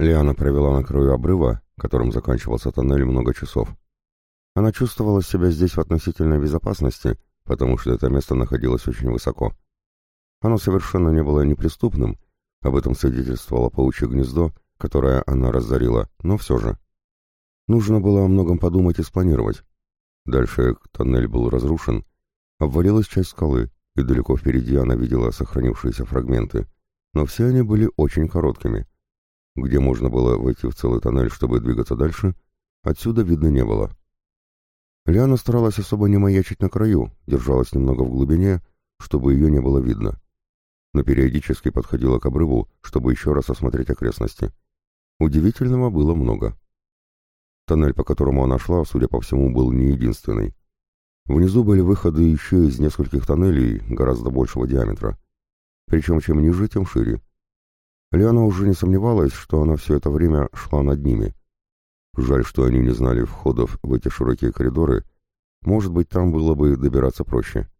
Лиана провела на краю обрыва, которым заканчивался тоннель много часов. Она чувствовала себя здесь в относительной безопасности, потому что это место находилось очень высоко. Оно совершенно не было неприступным, об этом свидетельствовало паучье гнездо, которое она разорила, но все же. Нужно было о многом подумать и спланировать. Дальше тоннель был разрушен, обвалилась часть скалы, и далеко впереди она видела сохранившиеся фрагменты, но все они были очень короткими. Где можно было войти в целый тоннель, чтобы двигаться дальше, отсюда видно не было. Лиана старалась особо не маячить на краю, держалась немного в глубине, чтобы ее не было видно но периодически подходила к обрыву, чтобы еще раз осмотреть окрестности. Удивительного было много. Тоннель, по которому она шла, судя по всему, был не единственный. Внизу были выходы еще из нескольких тоннелей гораздо большего диаметра. Причем чем ниже, тем шире. Лиана уже не сомневалась, что она все это время шла над ними. Жаль, что они не знали входов в эти широкие коридоры. Может быть, там было бы добираться проще.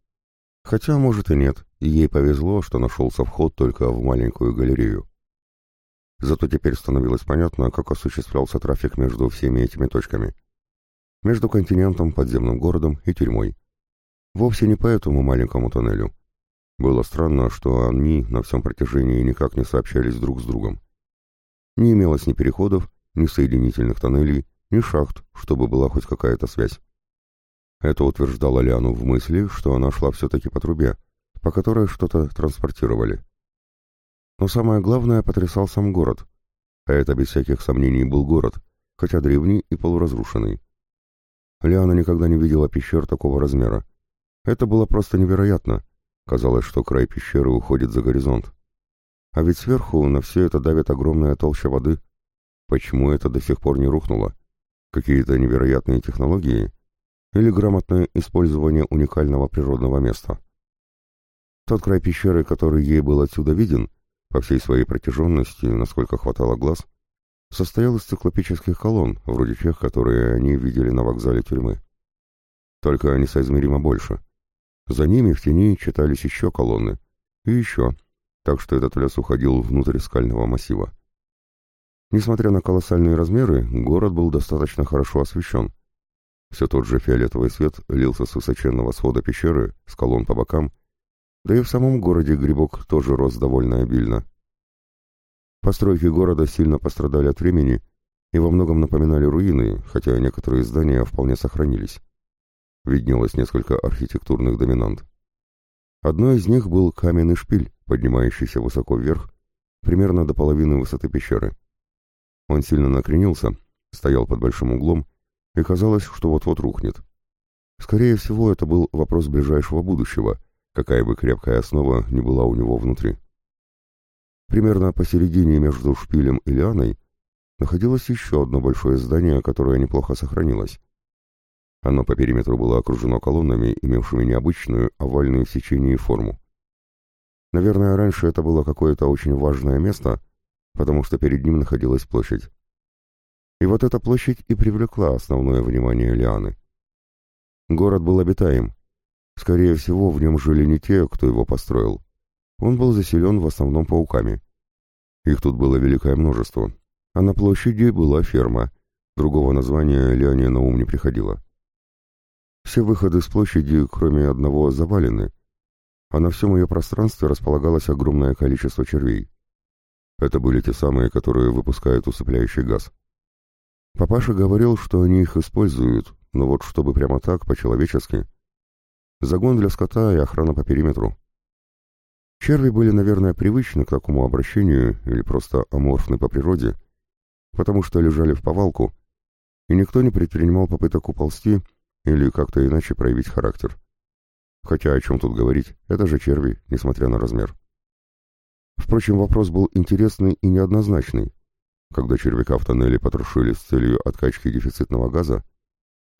Хотя, может и нет, ей повезло, что нашелся вход только в маленькую галерею. Зато теперь становилось понятно, как осуществлялся трафик между всеми этими точками. Между континентом, подземным городом и тюрьмой. Вовсе не по этому маленькому тоннелю. Было странно, что они на всем протяжении никак не сообщались друг с другом. Не имелось ни переходов, ни соединительных тоннелей, ни шахт, чтобы была хоть какая-то связь. Это утверждало Лиану в мысли, что она шла все-таки по трубе, по которой что-то транспортировали. Но самое главное потрясал сам город. А это без всяких сомнений был город, хотя древний и полуразрушенный. Лиана никогда не видела пещер такого размера. Это было просто невероятно. Казалось, что край пещеры уходит за горизонт. А ведь сверху на все это давит огромная толща воды. Почему это до сих пор не рухнуло? Какие-то невероятные технологии? или грамотное использование уникального природного места. Тот край пещеры, который ей был отсюда виден, по всей своей протяженности, насколько хватало глаз, состоял из циклопических колонн, вроде тех, которые они видели на вокзале тюрьмы. Только они соизмеримо больше. За ними в тени читались еще колонны. И еще. Так что этот лес уходил внутрь скального массива. Несмотря на колоссальные размеры, город был достаточно хорошо освещен. Все тот же фиолетовый свет лился с высоченного свода пещеры, с колонн по бокам, да и в самом городе грибок тоже рос довольно обильно. Постройки города сильно пострадали от времени и во многом напоминали руины, хотя некоторые здания вполне сохранились. Виднелось несколько архитектурных доминант. Одно из них был каменный шпиль, поднимающийся высоко вверх, примерно до половины высоты пещеры. Он сильно накренился, стоял под большим углом и казалось, что вот-вот рухнет. Скорее всего, это был вопрос ближайшего будущего, какая бы крепкая основа ни была у него внутри. Примерно посередине между шпилем и лианой находилось еще одно большое здание, которое неплохо сохранилось. Оно по периметру было окружено колоннами, имевшими необычную овальную в сечении форму. Наверное, раньше это было какое-то очень важное место, потому что перед ним находилась площадь. И вот эта площадь и привлекла основное внимание Лианы. Город был обитаем. Скорее всего, в нем жили не те, кто его построил. Он был заселен в основном пауками. Их тут было великое множество. А на площади была ферма. Другого названия Лиане на ум не приходило. Все выходы с площади, кроме одного, завалены, а на всем ее пространстве располагалось огромное количество червей. Это были те самые, которые выпускают усыпляющий газ. Папаша говорил, что они их используют, но вот чтобы прямо так, по-человечески. Загон для скота и охрана по периметру. Черви были, наверное, привычны к такому обращению или просто аморфны по природе, потому что лежали в повалку, и никто не предпринимал попыток уползти или как-то иначе проявить характер. Хотя о чем тут говорить, это же черви, несмотря на размер. Впрочем, вопрос был интересный и неоднозначный. Когда червяка в тоннеле потрошили с целью откачки дефицитного газа,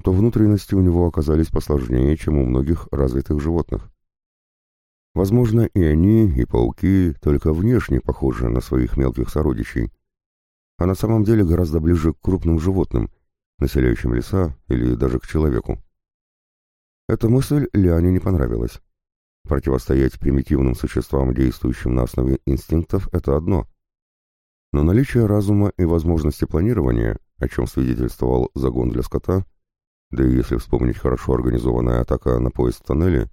то внутренности у него оказались посложнее, чем у многих развитых животных. Возможно, и они, и пауки только внешне похожи на своих мелких сородичей, а на самом деле гораздо ближе к крупным животным, населяющим леса или даже к человеку. Эта мысль Лиане не понравилась. Противостоять примитивным существам, действующим на основе инстинктов, это одно, Но наличие разума и возможности планирования, о чем свидетельствовал загон для скота, да и если вспомнить хорошо организованная атака на поезд в тоннеле,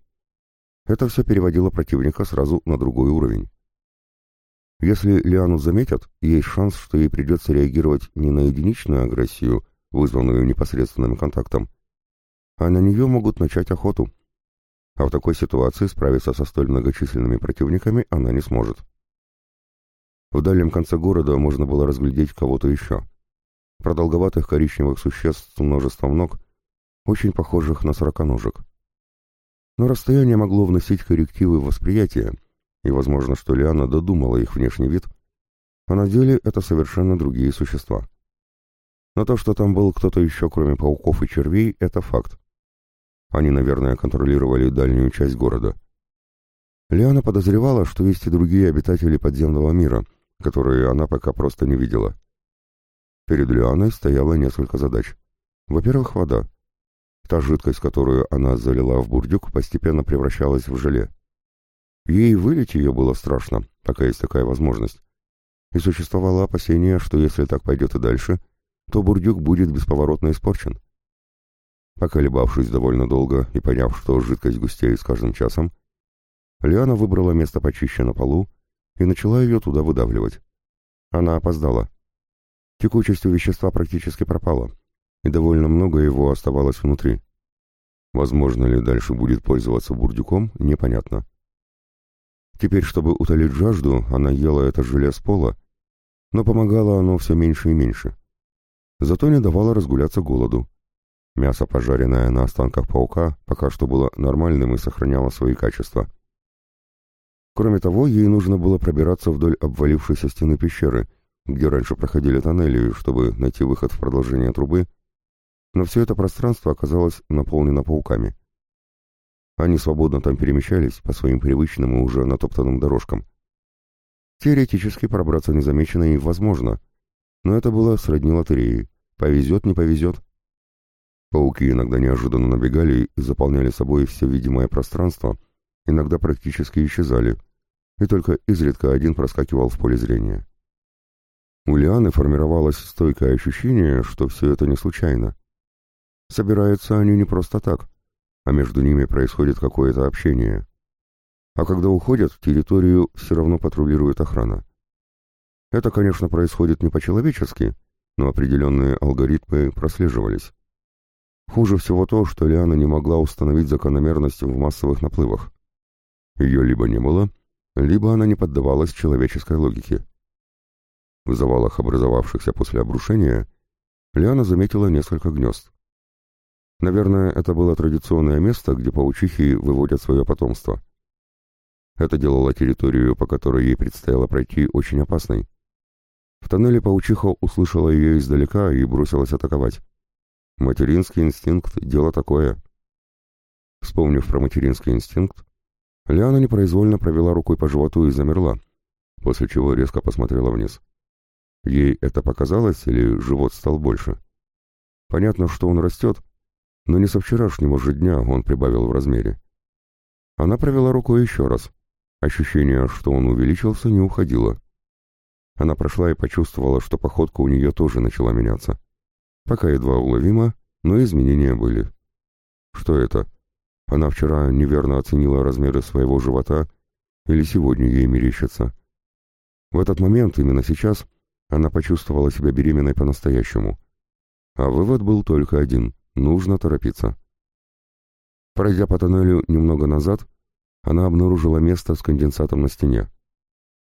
это все переводило противника сразу на другой уровень. Если Лиану заметят, есть шанс, что ей придется реагировать не на единичную агрессию, вызванную непосредственным контактом, а на нее могут начать охоту. А в такой ситуации справиться со столь многочисленными противниками она не сможет. В дальнем конце города можно было разглядеть кого-то еще. Продолговатых коричневых существ с множеством ног, очень похожих на сороконожек. Но расстояние могло вносить коррективы восприятия, и возможно, что Лиана додумала их внешний вид, а на деле это совершенно другие существа. Но то, что там был кто-то еще, кроме пауков и червей, это факт. Они, наверное, контролировали дальнюю часть города. Лиана подозревала, что есть и другие обитатели подземного мира — которые она пока просто не видела. Перед Лианой стояло несколько задач. Во-первых, вода. Та жидкость, которую она залила в бурдюк, постепенно превращалась в желе. Ей вылить ее было страшно, пока есть такая возможность. И существовало опасение, что если так пойдет и дальше, то бурдюк будет бесповоротно испорчен. Поколебавшись довольно долго и поняв, что жидкость густеет с каждым часом, Лиана выбрала место почище на полу и начала ее туда выдавливать. Она опоздала. Текучесть вещества практически пропала, и довольно много его оставалось внутри. Возможно ли дальше будет пользоваться бурдюком, непонятно. Теперь, чтобы утолить жажду, она ела это желе с пола, но помогало оно все меньше и меньше. Зато не давало разгуляться голоду. Мясо, пожаренное на останках паука, пока что было нормальным и сохраняло свои качества. Кроме того, ей нужно было пробираться вдоль обвалившейся стены пещеры, где раньше проходили тоннели, чтобы найти выход в продолжение трубы, но все это пространство оказалось наполнено пауками. Они свободно там перемещались по своим привычным и уже натоптанным дорожкам. Теоретически пробраться незамеченно и возможно, но это было сродни лотереи. Повезет, не повезет. Пауки иногда неожиданно набегали и заполняли собой все видимое пространство, иногда практически исчезали, и только изредка один проскакивал в поле зрения. У Лианы формировалось стойкое ощущение, что все это не случайно. Собираются они не просто так, а между ними происходит какое-то общение. А когда уходят, территорию все равно патрулирует охрана. Это, конечно, происходит не по-человечески, но определенные алгоритмы прослеживались. Хуже всего то, что Лиана не могла установить закономерность в массовых наплывах. Ее либо не было, либо она не поддавалась человеческой логике. В завалах, образовавшихся после обрушения, Лиана заметила несколько гнезд. Наверное, это было традиционное место, где паучихи выводят свое потомство. Это делало территорию, по которой ей предстояло пройти, очень опасной. В тоннеле паучиха услышала ее издалека и бросилась атаковать. Материнский инстинкт — дело такое. Вспомнив про материнский инстинкт, Лиана непроизвольно провела рукой по животу и замерла, после чего резко посмотрела вниз. Ей это показалось или живот стал больше? Понятно, что он растет, но не со вчерашнего же дня он прибавил в размере. Она провела рукой еще раз. Ощущение, что он увеличился, не уходило. Она прошла и почувствовала, что походка у нее тоже начала меняться. Пока едва уловимо, но изменения были. Что это? Она вчера неверно оценила размеры своего живота, или сегодня ей мерещится. В этот момент, именно сейчас, она почувствовала себя беременной по-настоящему. А вывод был только один — нужно торопиться. Пройдя по тоннелю немного назад, она обнаружила место с конденсатом на стене.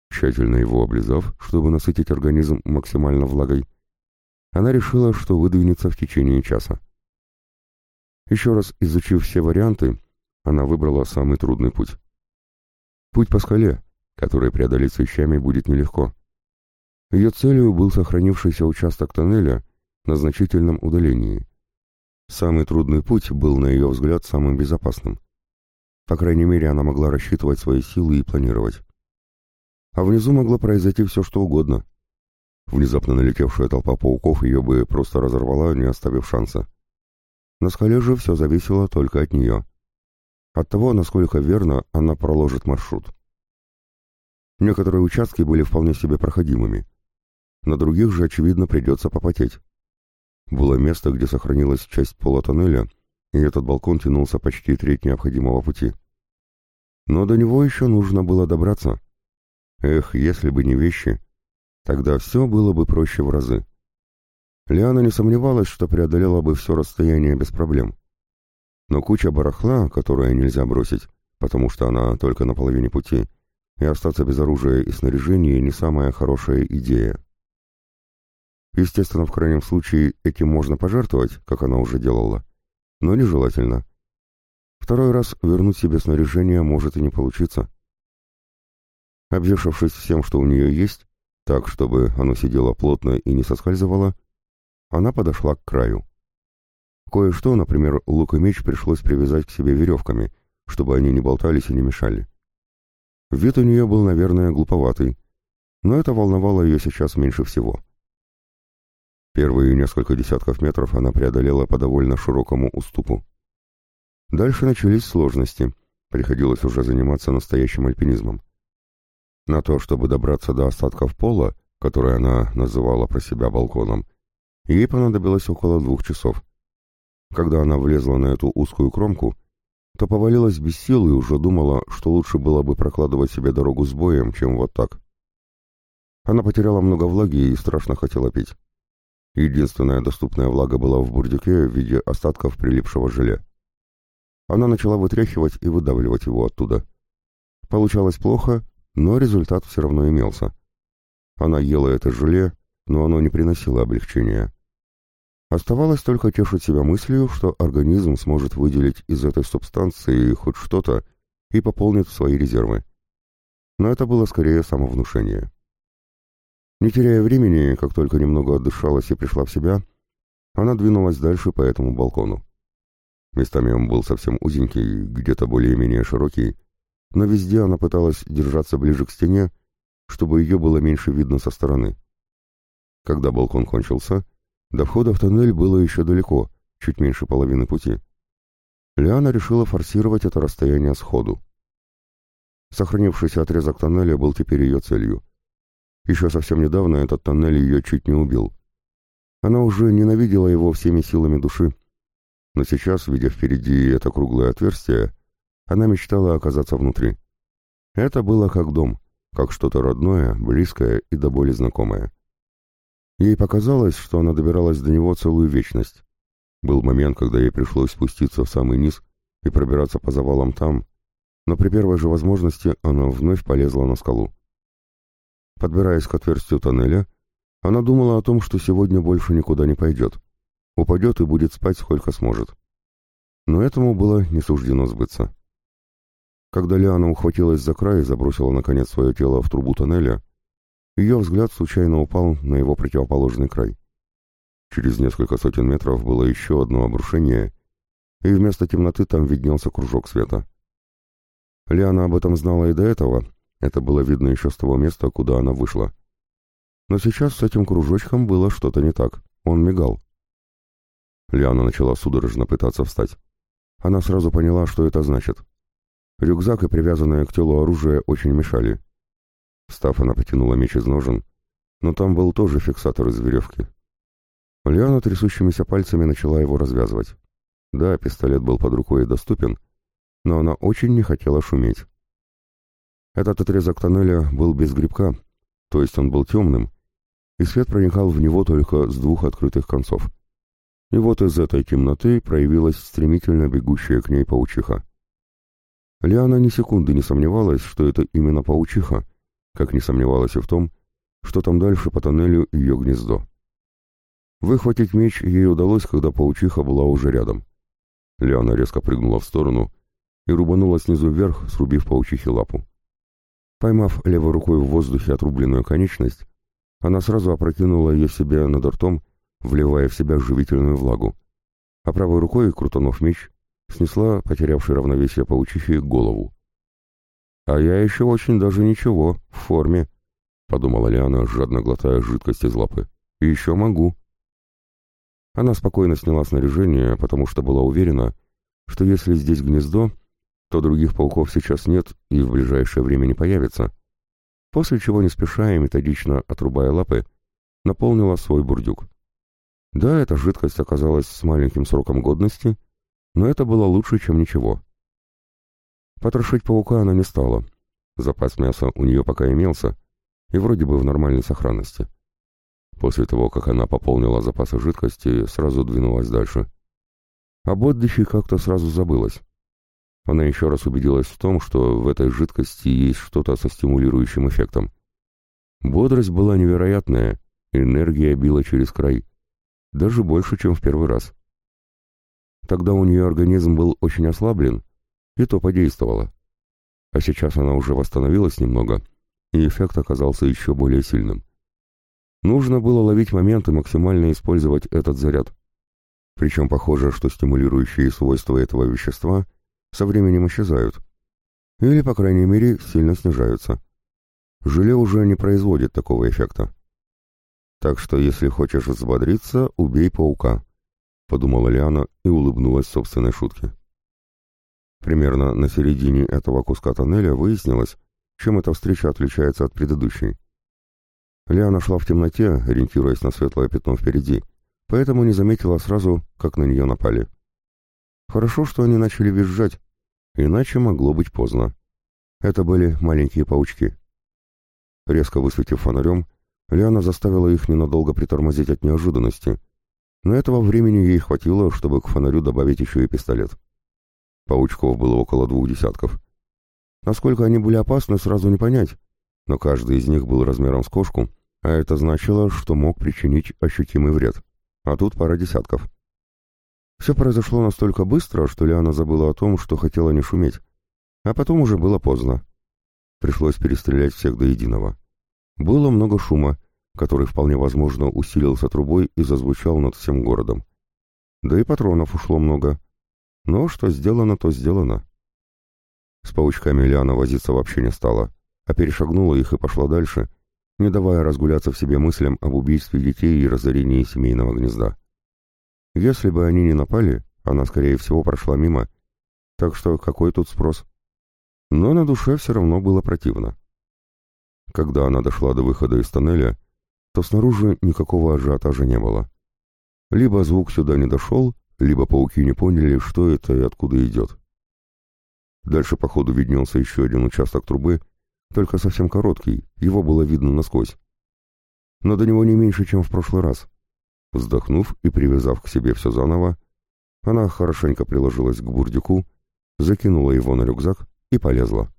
Тщательно его облизав, чтобы насытить организм максимально влагой, она решила, что выдвинется в течение часа. Еще раз изучив все варианты, она выбрала самый трудный путь. Путь по скале, который преодолеть с вещами будет нелегко. Ее целью был сохранившийся участок тоннеля на значительном удалении. Самый трудный путь был, на ее взгляд, самым безопасным. По крайней мере, она могла рассчитывать свои силы и планировать. А внизу могло произойти все, что угодно. Внезапно налетевшая толпа пауков ее бы просто разорвала, не оставив шанса. На скале же все зависело только от нее. От того, насколько верно она проложит маршрут. Некоторые участки были вполне себе проходимыми. На других же, очевидно, придется попотеть. Было место, где сохранилась часть пола тоннеля, и этот балкон тянулся почти треть необходимого пути. Но до него еще нужно было добраться. Эх, если бы не вещи, тогда все было бы проще в разы. Лиана не сомневалась, что преодолела бы все расстояние без проблем. Но куча барахла, которое нельзя бросить, потому что она только на половине пути, и остаться без оружия и снаряжения не самая хорошая идея. Естественно, в крайнем случае этим можно пожертвовать, как она уже делала, но нежелательно. Второй раз вернуть себе снаряжение может и не получиться. Обвешавшись всем, что у нее есть, так, чтобы оно сидело плотно и не соскальзывало, она подошла к краю. Кое-что, например, лук и меч пришлось привязать к себе веревками, чтобы они не болтались и не мешали. Вид у нее был, наверное, глуповатый, но это волновало ее сейчас меньше всего. Первые несколько десятков метров она преодолела по довольно широкому уступу. Дальше начались сложности, приходилось уже заниматься настоящим альпинизмом. На то, чтобы добраться до остатков пола, который она называла про себя балконом, ей понадобилось около двух часов. Когда она влезла на эту узкую кромку, то повалилась без сил и уже думала, что лучше было бы прокладывать себе дорогу с боем, чем вот так. Она потеряла много влаги и страшно хотела пить. Единственная доступная влага была в бурдюке в виде остатков прилипшего желе. Она начала вытряхивать и выдавливать его оттуда. Получалось плохо, но результат все равно имелся. Она ела это желе, но оно не приносило облегчения. Оставалось только тешить себя мыслью, что организм сможет выделить из этой субстанции хоть что-то и пополнит свои резервы. Но это было скорее самовнушение. Не теряя времени, как только немного отдышалась и пришла в себя, она двинулась дальше по этому балкону. Местами он был совсем узенький, где-то более-менее широкий, но везде она пыталась держаться ближе к стене, чтобы ее было меньше видно со стороны. Когда балкон кончился, до входа в тоннель было еще далеко, чуть меньше половины пути. Лиана решила форсировать это расстояние сходу. Сохранившийся отрезок тоннеля был теперь ее целью. Еще совсем недавно этот тоннель ее чуть не убил. Она уже ненавидела его всеми силами души. Но сейчас, видя впереди это круглое отверстие, она мечтала оказаться внутри. Это было как дом, как что-то родное, близкое и до боли знакомое. Ей показалось, что она добиралась до него целую вечность. Был момент, когда ей пришлось спуститься в самый низ и пробираться по завалам там, но при первой же возможности она вновь полезла на скалу. Подбираясь к отверстию тоннеля, она думала о том, что сегодня больше никуда не пойдет. Упадет и будет спать сколько сможет. Но этому было не суждено сбыться. Когда Лиана ухватилась за край и забросила наконец свое тело в трубу тоннеля, ее взгляд случайно упал на его противоположный край. Через несколько сотен метров было еще одно обрушение, и вместо темноты там виднелся кружок света. Лиана об этом знала и до этого, это было видно еще с того места, куда она вышла. Но сейчас с этим кружочком было что-то не так, он мигал. Лиана начала судорожно пытаться встать. Она сразу поняла, что это значит. Рюкзак и привязанное к телу оружие очень мешали. Встав, она потянула меч из ножен, но там был тоже фиксатор из веревки. Лиана трясущимися пальцами начала его развязывать. Да, пистолет был под рукой и доступен, но она очень не хотела шуметь. Этот отрезок тоннеля был без грибка, то есть он был темным, и свет проникал в него только с двух открытых концов. И вот из этой темноты проявилась стремительно бегущая к ней паучиха. Лиана ни секунды не сомневалась, что это именно паучиха, как не сомневалась и в том, что там дальше по тоннелю ее гнездо. Выхватить меч ей удалось, когда паучиха была уже рядом. Лиана резко прыгнула в сторону и рубанула снизу вверх, срубив паучихе лапу. Поймав левой рукой в воздухе отрубленную конечность, она сразу опрокинула ее себе над ртом, вливая в себя живительную влагу, а правой рукой, крутанув меч, снесла потерявшей равновесие паучихи голову. «А я еще очень даже ничего, в форме», — подумала Лиана, жадно глотая жидкость из лапы. «И еще могу». Она спокойно сняла снаряжение, потому что была уверена, что если здесь гнездо, то других пауков сейчас нет и в ближайшее время не появится. После чего, не спеша и методично отрубая лапы, наполнила свой бурдюк. Да, эта жидкость оказалась с маленьким сроком годности, но это было лучше, чем ничего. Потрошить паука она не стала. Запас мяса у нее пока имелся, и вроде бы в нормальной сохранности. После того, как она пополнила запасы жидкости, сразу двинулась дальше. Об отдыхе как-то сразу забылась. Она еще раз убедилась в том, что в этой жидкости есть что-то со стимулирующим эффектом. Бодрость была невероятная, энергия била через край. Даже больше, чем в первый раз. Тогда у нее организм был очень ослаблен, и то подействовало. А сейчас она уже восстановилась немного, и эффект оказался еще более сильным. Нужно было ловить момент и максимально использовать этот заряд. Причем похоже, что стимулирующие свойства этого вещества со временем исчезают. Или, по крайней мере, сильно снижаются. Желе уже не производит такого эффекта. Так что, если хочешь взбодриться, убей паука, — подумала Лиана и улыбнулась собственной шутке. Примерно на середине этого куска тоннеля выяснилось, чем эта встреча отличается от предыдущей. Лиана шла в темноте, ориентируясь на светлое пятно впереди, поэтому не заметила сразу, как на нее напали. Хорошо, что они начали визжать, иначе могло быть поздно. Это были маленькие паучки. Резко высветив фонарем, Лиана заставила их ненадолго притормозить от неожиданности, но этого времени ей хватило, чтобы к фонарю добавить еще и пистолет. Паучков было около двух десятков. Насколько они были опасны, сразу не понять, но каждый из них был размером с кошку, а это значило, что мог причинить ощутимый вред. А тут пара десятков. Все произошло настолько быстро, что Лиана забыла о том, что хотела не шуметь. А потом уже было поздно. Пришлось перестрелять всех до единого. Было много шума, который вполне возможно усилился трубой и зазвучал над всем городом. Да и патронов ушло много. Но что сделано, то сделано. С паучками Лиана возиться вообще не стала, а перешагнула их и пошла дальше, не давая разгуляться в себе мыслям об убийстве детей и разорении семейного гнезда. Если бы они не напали, она, скорее всего, прошла мимо. Так что какой тут спрос? Но на душе все равно было противно. Когда она дошла до выхода из тоннеля, то снаружи никакого ажиотажа не было. Либо звук сюда не дошел, либо пауки не поняли, что это и откуда идет. Дальше по ходу виднелся еще один участок трубы, только совсем короткий, его было видно насквозь. Но до него не меньше, чем в прошлый раз. Вздохнув и привязав к себе все заново, она хорошенько приложилась к бурдюку, закинула его на рюкзак и полезла.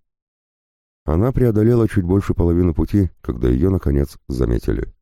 Она преодолела чуть больше половины пути, когда ее, наконец, заметили.